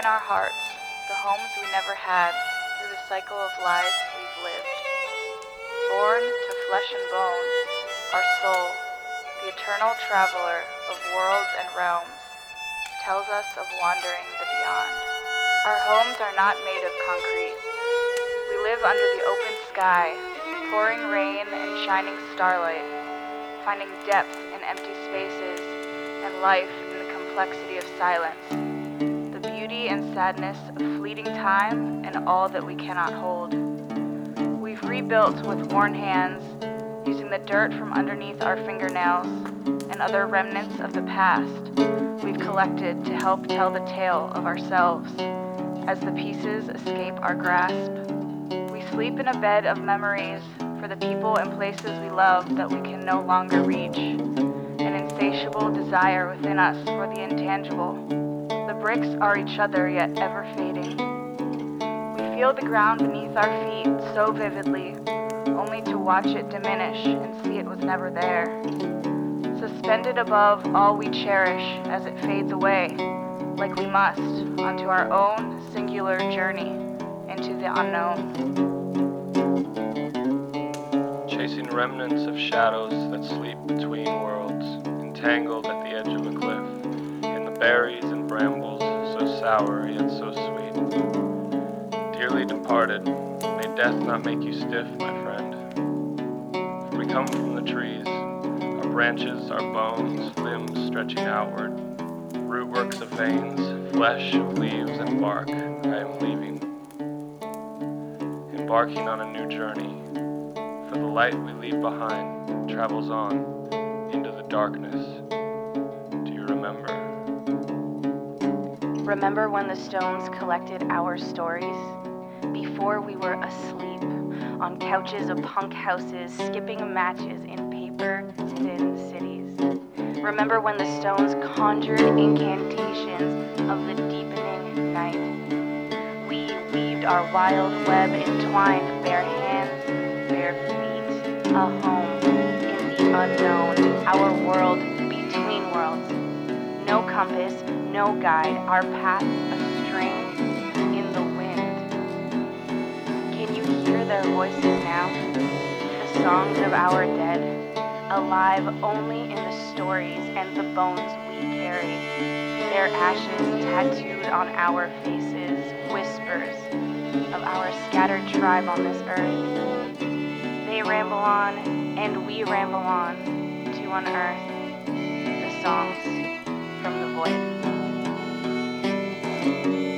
in our hearts the homes we never had through the cycle of lives we've lived. Born to flesh and bone, our soul, the eternal traveler of worlds and realms, tells us of wandering the beyond. Our homes are not made of concrete. We live under the open sky, pouring rain and shining starlight, finding depth in empty spaces and life in the complexity of silence, and sadness of fleeting time and all that we cannot hold. We've rebuilt with worn hands, using the dirt from underneath our fingernails and other remnants of the past we've collected to help tell the tale of ourselves as the pieces escape our grasp. We sleep in a bed of memories for the people and places we love that we can no longer reach, an insatiable desire within us for the intangible. Bricks are each other, yet ever fading. We feel the ground beneath our feet so vividly, only to watch it diminish and see it was never there. Suspended above all we cherish as it fades away, like we must, onto our own singular journey into the unknown. Chasing remnants of shadows that sleep between worlds, entangled at the edge of a cliff, in the berries and brambles, so sour yet so sweet. Dearly departed, may death not make you stiff, my friend. For we come from the trees, our branches, our bones, limbs stretching outward, rootworks of veins, flesh of leaves and bark, I am leaving. Embarking on a new journey, for the light we leave behind travels on into the darkness. Remember when the stones collected our stories? Before we were asleep on couches of punk houses, skipping matches in paper thin cities. Remember when the stones conjured incantations of the deepening night? We weaved our wild web entwined, bare hands, bare feet, a home in the unknown, our world between worlds. No compass, no guide, our path a string in the wind. Can you hear their voices now? The songs of our dead, alive only in the stories and the bones we carry. Their ashes tattooed on our faces, whispers of our scattered tribe on this earth. They ramble on, and we ramble on to unearth the songs from the void. Do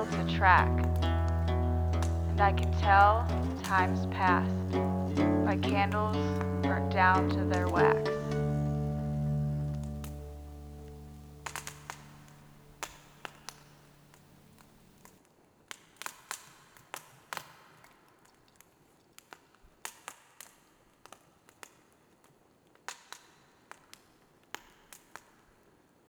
wheel to track. And I can tell time's past by candles burnt down to their wax.